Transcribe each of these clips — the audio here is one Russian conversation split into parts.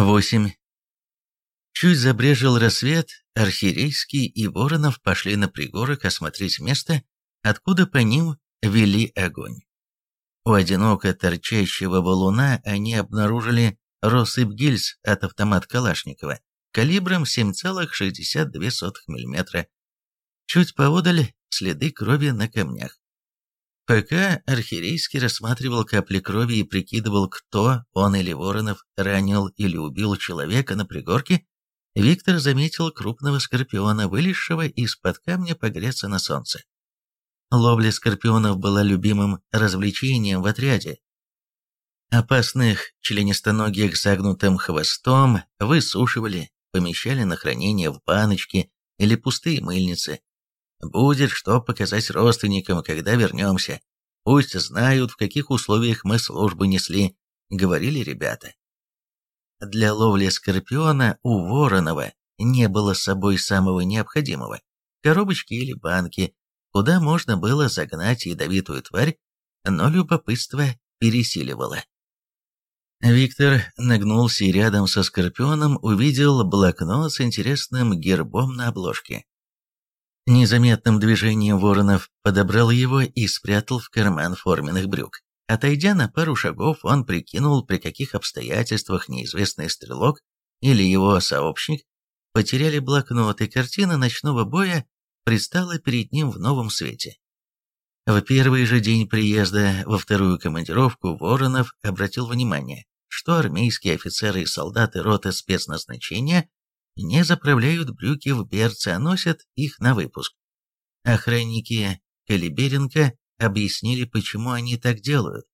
8. Чуть забрежил рассвет, Архирейский и Воронов пошли на пригорок осмотреть место, откуда по ним вели огонь. У одиноко торчащего валуна они обнаружили россыпь гильз от автомат Калашникова калибром 7,62 мм. Чуть поодаль следы крови на камнях. Пока Архирейский рассматривал капли крови и прикидывал, кто, он или Воронов, ранил или убил человека на пригорке, Виктор заметил крупного скорпиона, вылезшего из-под камня погреться на солнце. Ловля скорпионов была любимым развлечением в отряде. Опасных членистоногих загнутым хвостом высушивали, помещали на хранение в баночки или пустые мыльницы, Будет что показать родственникам, когда вернемся. Пусть знают, в каких условиях мы службу несли», — говорили ребята. Для ловли скорпиона у Воронова не было с собой самого необходимого — коробочки или банки, куда можно было загнать ядовитую тварь, но любопытство пересиливало. Виктор нагнулся и рядом со скорпионом увидел блокнот с интересным гербом на обложке. Незаметным движением Воронов подобрал его и спрятал в карман форменных брюк. Отойдя на пару шагов, он прикинул, при каких обстоятельствах неизвестный стрелок или его сообщник потеряли блокнот, и картина ночного боя предстала перед ним в новом свете. В первый же день приезда во вторую командировку Воронов обратил внимание, что армейские офицеры и солдаты роты спецназначения не заправляют брюки в берцы, а носят их на выпуск. Охранники Калиберенко объяснили, почему они так делают.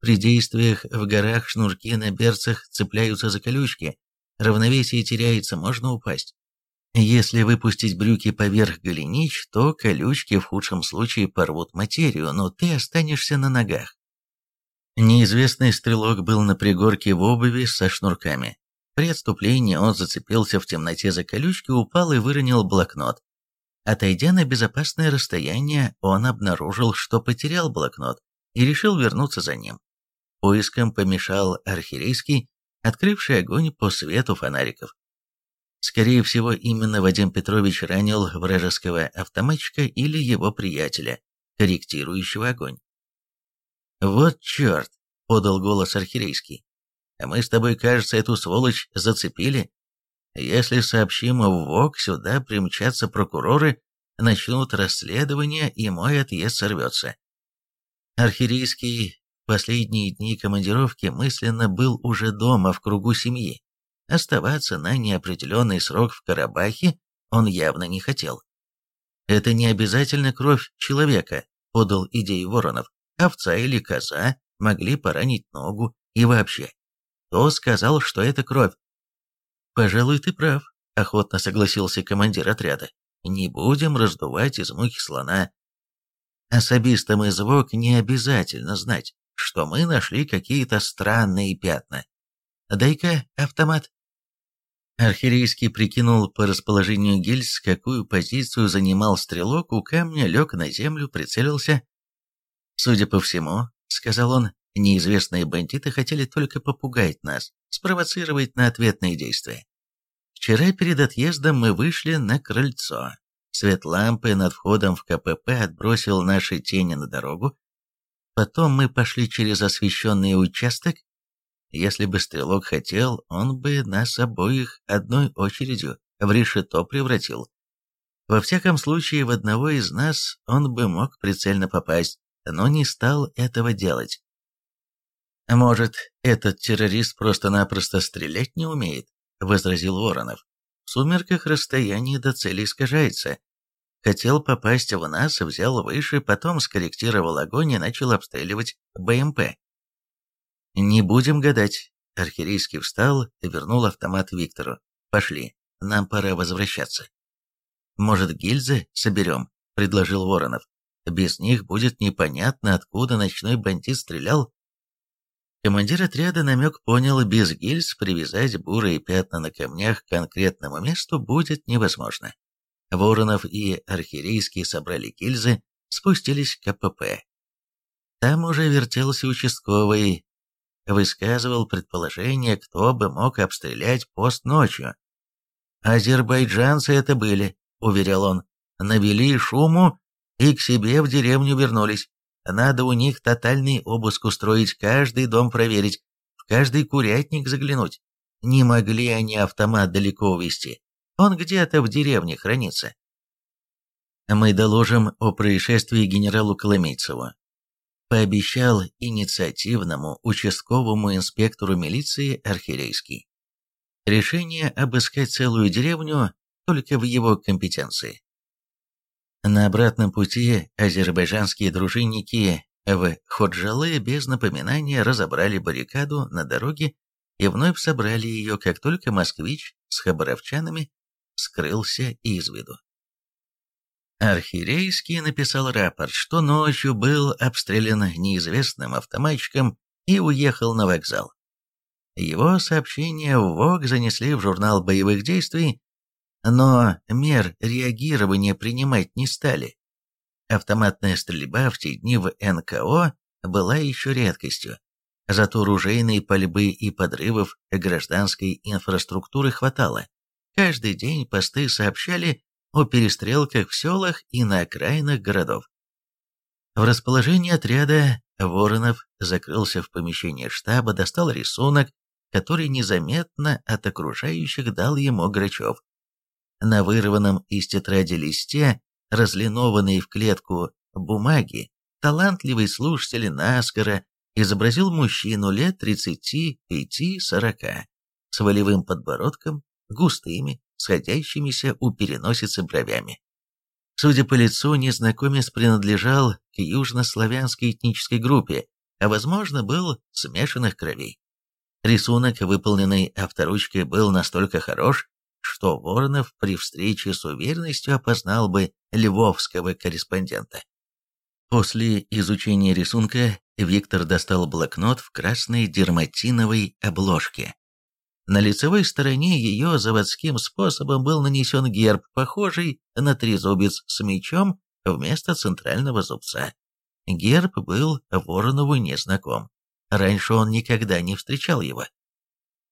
При действиях в горах шнурки на берцах цепляются за колючки, равновесие теряется, можно упасть. Если выпустить брюки поверх голенищ, то колючки в худшем случае порвут материю, но ты останешься на ногах. Неизвестный стрелок был на пригорке в обуви со шнурками. При отступлении он зацепился в темноте за колючки, упал и выронил блокнот. Отойдя на безопасное расстояние, он обнаружил, что потерял блокнот, и решил вернуться за ним. Поиском помешал архирейский, открывший огонь по свету фонариков. Скорее всего, именно Вадим Петрович ранил вражеского автоматчика или его приятеля, корректирующего огонь. «Вот черт!» — подал голос архирейский. Мы с тобой, кажется, эту сволочь зацепили. Если сообщим в ВОК, сюда примчатся прокуроры, начнут расследование, и мой отъезд сорвется. Архирийский последние дни командировки мысленно был уже дома в кругу семьи. Оставаться на неопределенный срок в Карабахе он явно не хотел. «Это не обязательно кровь человека», — подал идею Воронов. «Овца или коза могли поранить ногу и вообще. Кто сказал, что это кровь? Пожалуй, ты прав, охотно согласился командир отряда. Не будем раздувать из мухи слона. Особистам из ВОК не обязательно знать, что мы нашли какие-то странные пятна. Дай-ка автомат. Архирейский прикинул по расположению гильз, какую позицию занимал стрелок, у камня лег на землю, прицелился. «Судя по всему», — сказал он, Неизвестные бандиты хотели только попугать нас, спровоцировать на ответные действия. Вчера перед отъездом мы вышли на крыльцо. Свет лампы над входом в КПП отбросил наши тени на дорогу. Потом мы пошли через освещенный участок. Если бы стрелок хотел, он бы нас обоих одной очередью в решето превратил. Во всяком случае, в одного из нас он бы мог прицельно попасть, но не стал этого делать. «Может, этот террорист просто-напросто стрелять не умеет?» — возразил Воронов. «В сумерках расстояние до цели искажается. Хотел попасть в нас, взял выше, потом скорректировал огонь и начал обстреливать БМП». «Не будем гадать». Архирийский встал и вернул автомат Виктору. «Пошли, нам пора возвращаться». «Может, гильзы соберем?» — предложил Воронов. «Без них будет непонятно, откуда ночной бандит стрелял Командир отряда намек понял, без гильз привязать бурые пятна на камнях к конкретному месту будет невозможно. Воронов и Архирейский собрали гильзы, спустились к КПП. Там уже вертелся участковый. высказывал предположение, кто бы мог обстрелять пост ночью. «Азербайджанцы это были», — уверял он, — «навели шуму и к себе в деревню вернулись. Надо у них тотальный обыск устроить, каждый дом проверить, в каждый курятник заглянуть. Не могли они автомат далеко увезти. Он где-то в деревне хранится. Мы доложим о происшествии генералу Коломейцеву. Пообещал инициативному участковому инспектору милиции Архирейский. Решение обыскать целую деревню только в его компетенции. На обратном пути азербайджанские дружинники в Ходжалы без напоминания разобрали баррикаду на дороге и вновь собрали ее, как только москвич с хабаровчанами скрылся из виду. Архирейский написал рапорт, что ночью был обстрелян неизвестным автоматчиком и уехал на вокзал. Его сообщение в ВОК занесли в журнал боевых действий, но мер реагирования принимать не стали. Автоматная стрельба в те дни в НКО была еще редкостью, зато ружейной пальбы и подрывов гражданской инфраструктуры хватало. Каждый день посты сообщали о перестрелках в селах и на окраинах городов. В расположении отряда Воронов закрылся в помещении штаба, достал рисунок, который незаметно от окружающих дал ему Грачев. На вырванном из тетради листе, разлинованной в клетку бумаги, талантливый слушатель наскоро изобразил мужчину лет 35-40 с волевым подбородком, густыми, сходящимися у переносицы бровями. Судя по лицу, незнакомец принадлежал к южнославянской этнической группе, а возможно был смешанных кровей. Рисунок, выполненный авторучкой, был настолько хорош, что Воронов при встрече с уверенностью опознал бы львовского корреспондента. После изучения рисунка Виктор достал блокнот в красной дерматиновой обложке. На лицевой стороне ее заводским способом был нанесен герб, похожий на трезубец с мечом вместо центрального зубца. Герб был Воронову незнаком. Раньше он никогда не встречал его.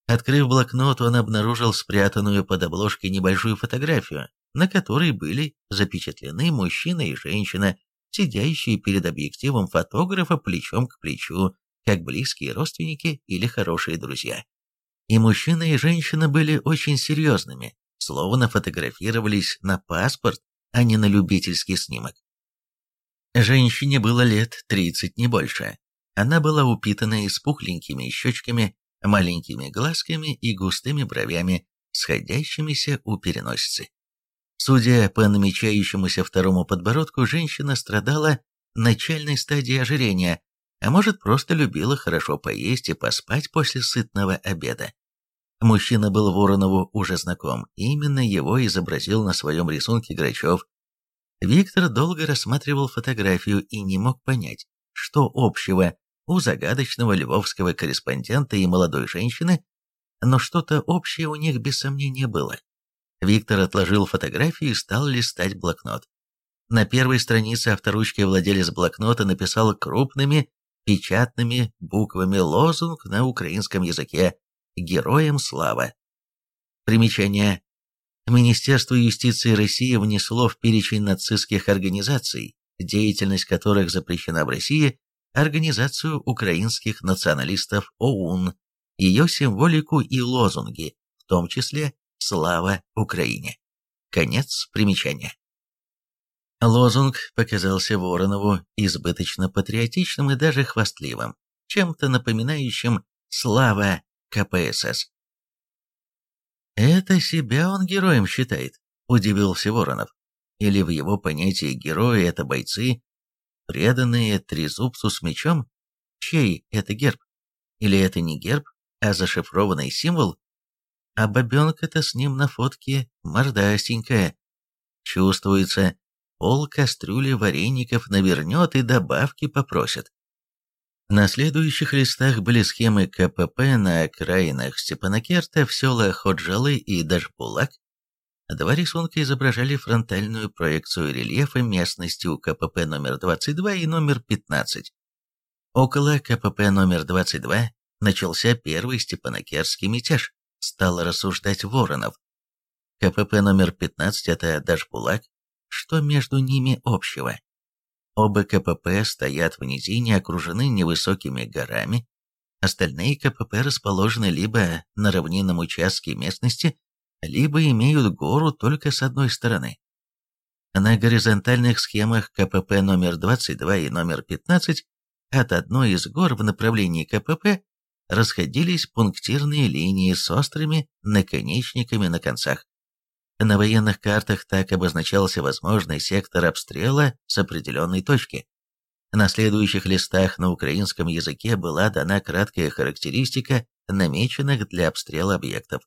Открыв блокнот, он обнаружил спрятанную под обложкой небольшую фотографию, на которой были запечатлены мужчина и женщина, сидящие перед объективом фотографа плечом к плечу, как близкие родственники или хорошие друзья. И мужчина, и женщина были очень серьезными, словно фотографировались на паспорт, а не на любительский снимок. Женщине было лет 30, не больше. Она была упитанная с пухленькими щечками, маленькими глазками и густыми бровями, сходящимися у переносицы. Судя по намечающемуся второму подбородку, женщина страдала начальной стадией ожирения, а может просто любила хорошо поесть и поспать после сытного обеда. Мужчина был Воронову уже знаком, именно его изобразил на своем рисунке Грачев. Виктор долго рассматривал фотографию и не мог понять, что общего у загадочного львовского корреспондента и молодой женщины, но что-то общее у них без сомнения было. Виктор отложил фотографию и стал листать блокнот. На первой странице авторучкой владелец блокнота написал крупными печатными буквами лозунг на украинском языке «Героям слава». Примечание. Министерство юстиции России внесло в перечень нацистских организаций, деятельность которых запрещена в России, Организацию украинских националистов ОУН, ее символику и лозунги, в том числе «Слава Украине». Конец примечания. Лозунг показался Воронову избыточно патриотичным и даже хвастливым, чем-то напоминающим «Слава КПСС». «Это себя он героем считает», – удивился Воронов. «Или в его понятии герои – это бойцы, преданные трезубцу с мечом? Чей это герб? Или это не герб, а зашифрованный символ? А бабенка-то с ним на фотке мордастенькая. Чувствуется, пол кастрюли вареников навернет и добавки попросит. На следующих листах были схемы КПП на окраинах Степанакерта, в селах Ходжалы и Дашбулак. Два рисунка изображали фронтальную проекцию рельефа местности у КПП номер 22 и номер 15. Около КПП номер 22 начался первый Степанакерский мятеж, стал рассуждать Воронов. КПП номер 15 – это Дашбулак. Что между ними общего? Оба КПП стоят в низине, окружены невысокими горами. Остальные КПП расположены либо на равнинном участке местности, либо имеют гору только с одной стороны. На горизонтальных схемах КПП номер 22 и номер 15 от одной из гор в направлении КПП расходились пунктирные линии с острыми наконечниками на концах. На военных картах так обозначался возможный сектор обстрела с определенной точки. На следующих листах на украинском языке была дана краткая характеристика намеченных для обстрела объектов.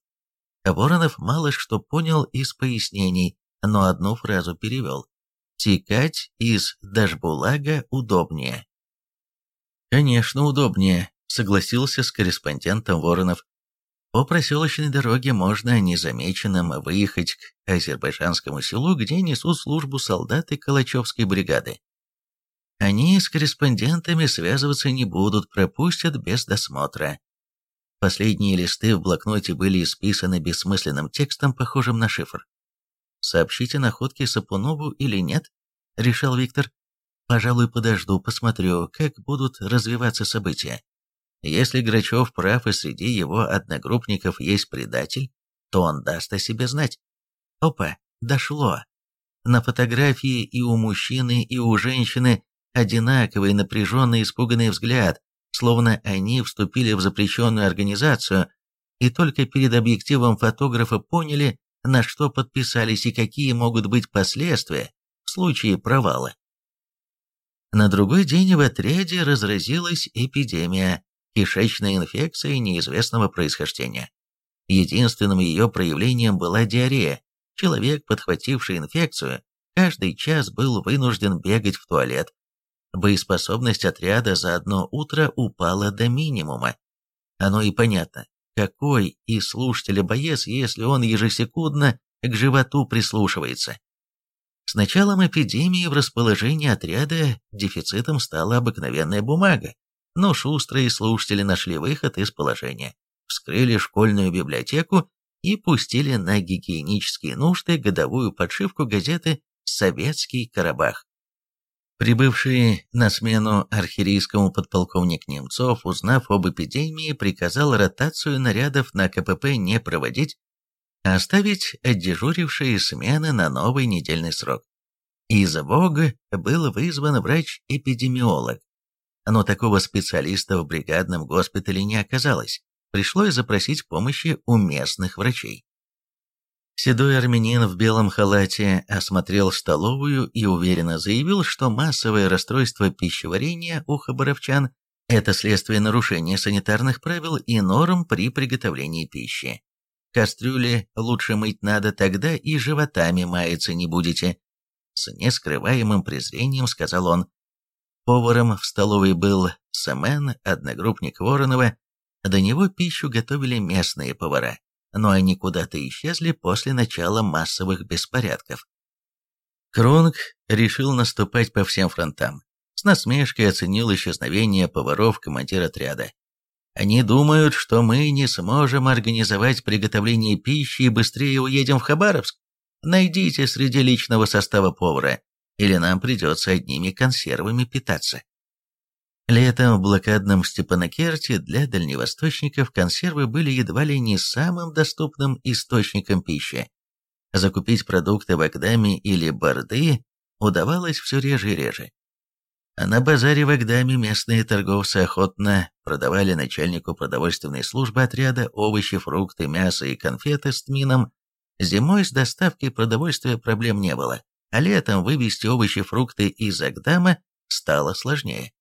Воронов мало что понял из пояснений, но одну фразу перевел. «Текать из Дашбулага удобнее». «Конечно, удобнее», — согласился с корреспондентом Воронов. «По проселочной дороге можно незамеченным выехать к азербайджанскому селу, где несут службу солдаты Калачевской бригады. Они с корреспондентами связываться не будут, пропустят без досмотра. Последние листы в блокноте были исписаны бессмысленным текстом, похожим на шифр. «Сообщите находки Сапунову или нет?» — решал Виктор. «Пожалуй, подожду, посмотрю, как будут развиваться события. Если Грачев прав и среди его одногруппников есть предатель, то он даст о себе знать. Опа, дошло. На фотографии и у мужчины, и у женщины одинаковый напряженный испуганный взгляд, словно они вступили в запрещенную организацию и только перед объективом фотографа поняли, на что подписались и какие могут быть последствия в случае провала. На другой день в отряде разразилась эпидемия, кишечная инфекция неизвестного происхождения. Единственным ее проявлением была диарея. Человек, подхвативший инфекцию, каждый час был вынужден бегать в туалет. Боеспособность отряда за одно утро упала до минимума. Оно и понятно, какой из слушателя боец, если он ежесекундно к животу прислушивается. С началом эпидемии в расположении отряда дефицитом стала обыкновенная бумага, но шустрые слушатели нашли выход из положения, вскрыли школьную библиотеку и пустили на гигиенические нужды годовую подшивку газеты «Советский Карабах». Прибывший на смену архирийскому подполковник Немцов, узнав об эпидемии, приказал ротацию нарядов на КПП не проводить, а оставить отдежурившие смены на новый недельный срок. Из Бога был вызван врач-эпидемиолог, но такого специалиста в бригадном госпитале не оказалось. Пришлось запросить помощи у местных врачей. Седой армянин в белом халате осмотрел столовую и уверенно заявил, что массовое расстройство пищеварения у хабаровчан – это следствие нарушения санитарных правил и норм при приготовлении пищи. Кастрюли лучше мыть надо, тогда и животами маяться не будете. С нескрываемым презрением сказал он. Поваром в столовой был Семен, одногруппник Воронова. До него пищу готовили местные повара, но они куда-то исчезли после начала массовых беспорядков. Кронг решил наступать по всем фронтам. С насмешкой оценил исчезновение поваров командир отряда. Они думают, что мы не сможем организовать приготовление пищи и быстрее уедем в Хабаровск. Найдите среди личного состава повара, или нам придется одними консервами питаться. Летом в блокадном Степанакерте для дальневосточников консервы были едва ли не самым доступным источником пищи. Закупить продукты в Агдаме или Борды удавалось все реже и реже. А на базаре в Агдаме местные торговцы охотно продавали начальнику продовольственной службы отряда овощи, фрукты, мясо и конфеты с тмином. Зимой с доставкой продовольствия проблем не было а летом вывести овощи, фрукты из Агдама стало сложнее.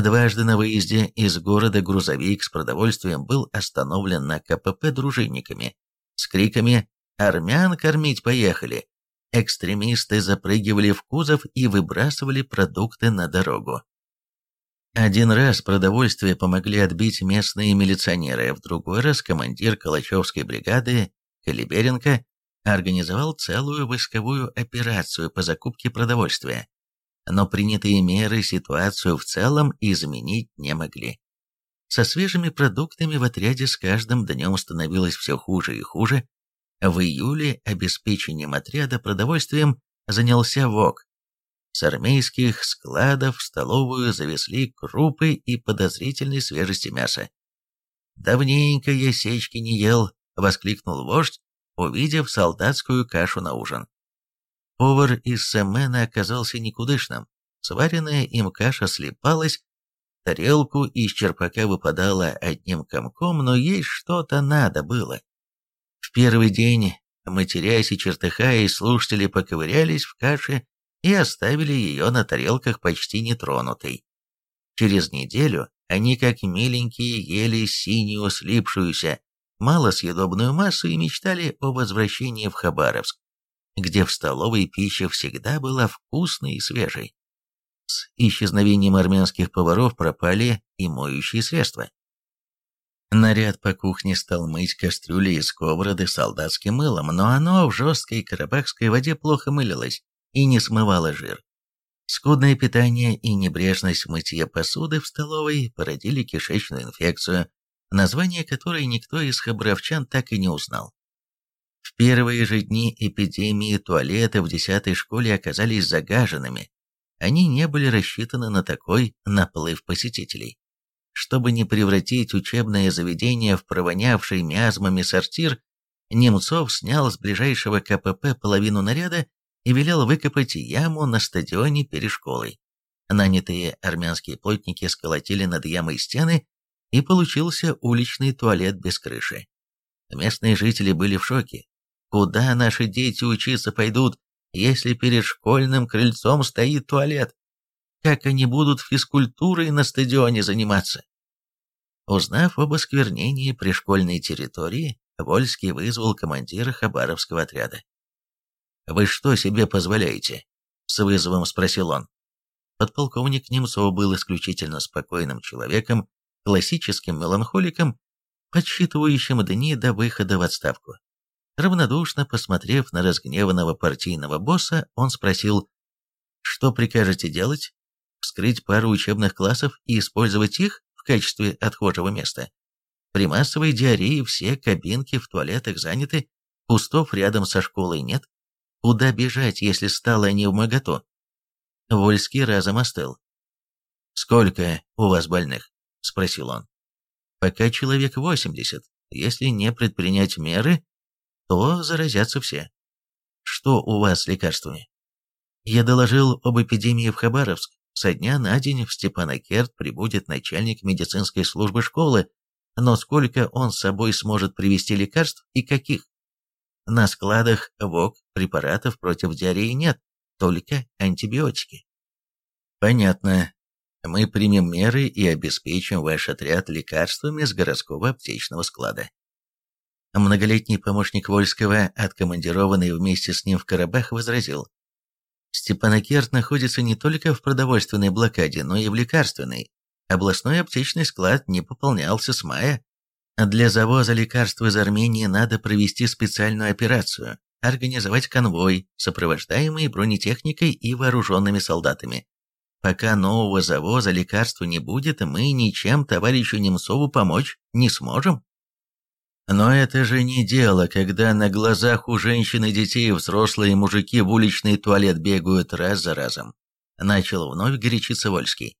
Дважды на выезде из города грузовик с продовольствием был остановлен на КПП дружинниками с криками «Армян кормить поехали!». Экстремисты запрыгивали в кузов и выбрасывали продукты на дорогу. Один раз продовольствие помогли отбить местные милиционеры, в другой раз командир Калачевской бригады Калиберенко организовал целую войсковую операцию по закупке продовольствия. Но принятые меры ситуацию в целом изменить не могли. Со свежими продуктами в отряде с каждым днем становилось все хуже и хуже. В июле обеспечением отряда продовольствием занялся ВОК. С армейских складов в столовую завезли крупы и подозрительной свежести мяса. «Давненько я сечки не ел», — воскликнул вождь, увидев солдатскую кашу на ужин. Повар из Семена оказался никудышным. Сваренная им каша слепалась, тарелку из черпака выпадала одним комком, но ей что-то надо было. В первый день, матерясь и чертыхаясь, слушатели поковырялись в каше и оставили ее на тарелках почти нетронутой. Через неделю они, как миленькие, ели синюю слипшуюся, малосъедобную массу и мечтали о возвращении в Хабаровск, где в столовой пища всегда была вкусной и свежей. С исчезновением армянских поваров пропали и моющие средства. Наряд по кухне стал мыть кастрюли и сковороды солдатским мылом, но оно в жесткой карабахской воде плохо мылилось и не смывало жир. Скудное питание и небрежность мытья посуды в столовой породили кишечную инфекцию, название которой никто из хабаровчан так и не узнал. В первые же дни эпидемии туалеты в 10 школе оказались загаженными. Они не были рассчитаны на такой наплыв посетителей. Чтобы не превратить учебное заведение в провонявший миазмами сортир, Немцов снял с ближайшего КПП половину наряда и велел выкопать яму на стадионе перед школой. Нанятые армянские плотники сколотили над ямой стены, и получился уличный туалет без крыши. Местные жители были в шоке. Куда наши дети учиться пойдут, если перед школьным крыльцом стоит туалет? Как они будут физкультурой на стадионе заниматься? Узнав об осквернении пришкольной территории, Вольский вызвал командира Хабаровского отряда. «Вы что себе позволяете?» — с вызовом спросил он. Подполковник Немцов был исключительно спокойным человеком, классическим меланхоликом, подсчитывающим дни до выхода в отставку. Равнодушно посмотрев на разгневанного партийного босса, он спросил, «Что прикажете делать? Вскрыть пару учебных классов и использовать их в качестве отхожего места? При массовой диарее все кабинки в туалетах заняты, кустов рядом со школой нет. Куда бежать, если стало не в моготу?» Вольский разом остыл. «Сколько у вас больных?» — спросил он. «Пока человек восемьдесят. Если не предпринять меры, то заразятся все. Что у вас с лекарствами? Я доложил об эпидемии в Хабаровск. Со дня на день в Степанакерт прибудет начальник медицинской службы школы, но сколько он с собой сможет привезти лекарств и каких? На складах ВОК препаратов против диареи нет, только антибиотики. Понятно. Мы примем меры и обеспечим ваш отряд лекарствами с городского аптечного склада. Многолетний помощник Вольского, откомандированный вместе с ним в Карабах, возразил. Степанакерт находится не только в продовольственной блокаде, но и в лекарственной. Областной аптечный склад не пополнялся с мая. Для завоза лекарств из Армении надо провести специальную операцию, организовать конвой, сопровождаемый бронетехникой и вооруженными солдатами. Пока нового завоза лекарств не будет, мы ничем товарищу Немцову помочь не сможем. Но это же не дело, когда на глазах у женщин и детей взрослые мужики в уличный туалет бегают раз за разом. Начал вновь горячиться Вольский.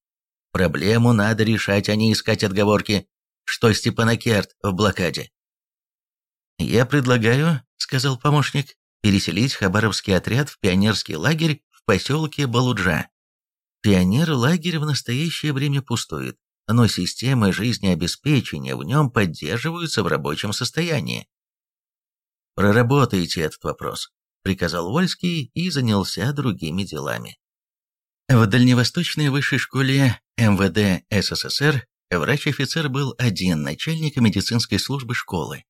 Проблему надо решать, а не искать отговорки, что Степанакерт в блокаде. «Я предлагаю, — сказал помощник, — переселить хабаровский отряд в пионерский лагерь в поселке Балуджа. Пионер-лагерь в настоящее время пустует но системы жизнеобеспечения в нем поддерживаются в рабочем состоянии. «Проработайте этот вопрос», — приказал Вольский и занялся другими делами. В Дальневосточной высшей школе МВД СССР врач-офицер был один, начальник медицинской службы школы.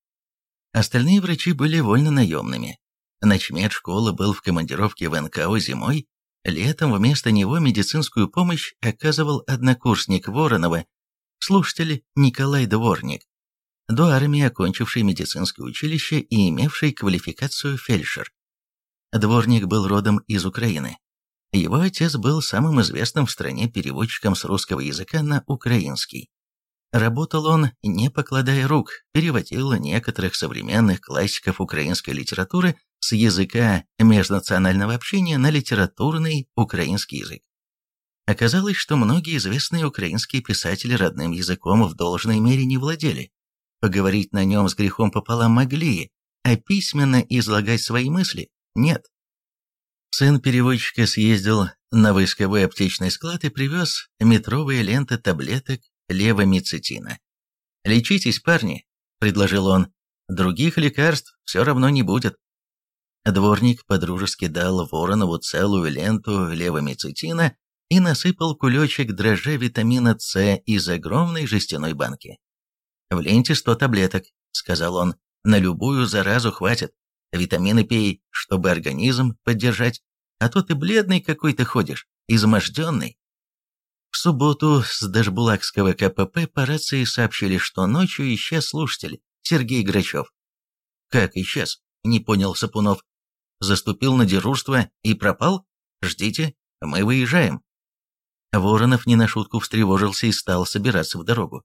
Остальные врачи были вольно наемными. Начмед школы был в командировке в НКО зимой, Летом вместо него медицинскую помощь оказывал однокурсник Воронова, слушатель Николай Дворник, до армии окончивший медицинское училище и имевший квалификацию фельдшер. Дворник был родом из Украины. Его отец был самым известным в стране переводчиком с русского языка на украинский. Работал он, не покладая рук, переводил некоторых современных классиков украинской литературы с языка межнационального общения на литературный украинский язык. Оказалось, что многие известные украинские писатели родным языком в должной мере не владели. Поговорить на нем с грехом пополам могли, а письменно излагать свои мысли – нет. Сын переводчика съездил на войсковой аптечный склад и привез метровые ленты таблеток левомицетина. «Лечитесь, парни», — предложил он, — «других лекарств все равно не будет». Дворник подружески дал Воронову целую ленту левомицетина и насыпал кулечек дрожжа витамина С из огромной жестяной банки. «В ленте сто таблеток», — сказал он, — «на любую заразу хватит. Витамины пей, чтобы организм поддержать, а то ты бледный какой-то ходишь, изможденный». В субботу с Дашбулакского КПП по рации сообщили, что ночью исчез слушатель Сергей Грачев. «Как исчез?» – не понял Сапунов. «Заступил на дежурство и пропал? Ждите, мы выезжаем». Воронов не на шутку встревожился и стал собираться в дорогу.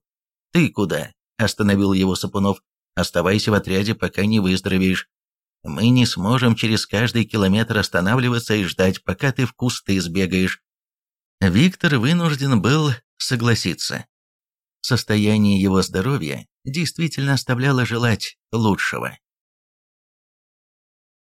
«Ты куда?» – остановил его Сапунов. «Оставайся в отряде, пока не выздоровеешь. Мы не сможем через каждый километр останавливаться и ждать, пока ты в кусты сбегаешь. Виктор вынужден был согласиться. Состояние его здоровья действительно оставляло желать лучшего.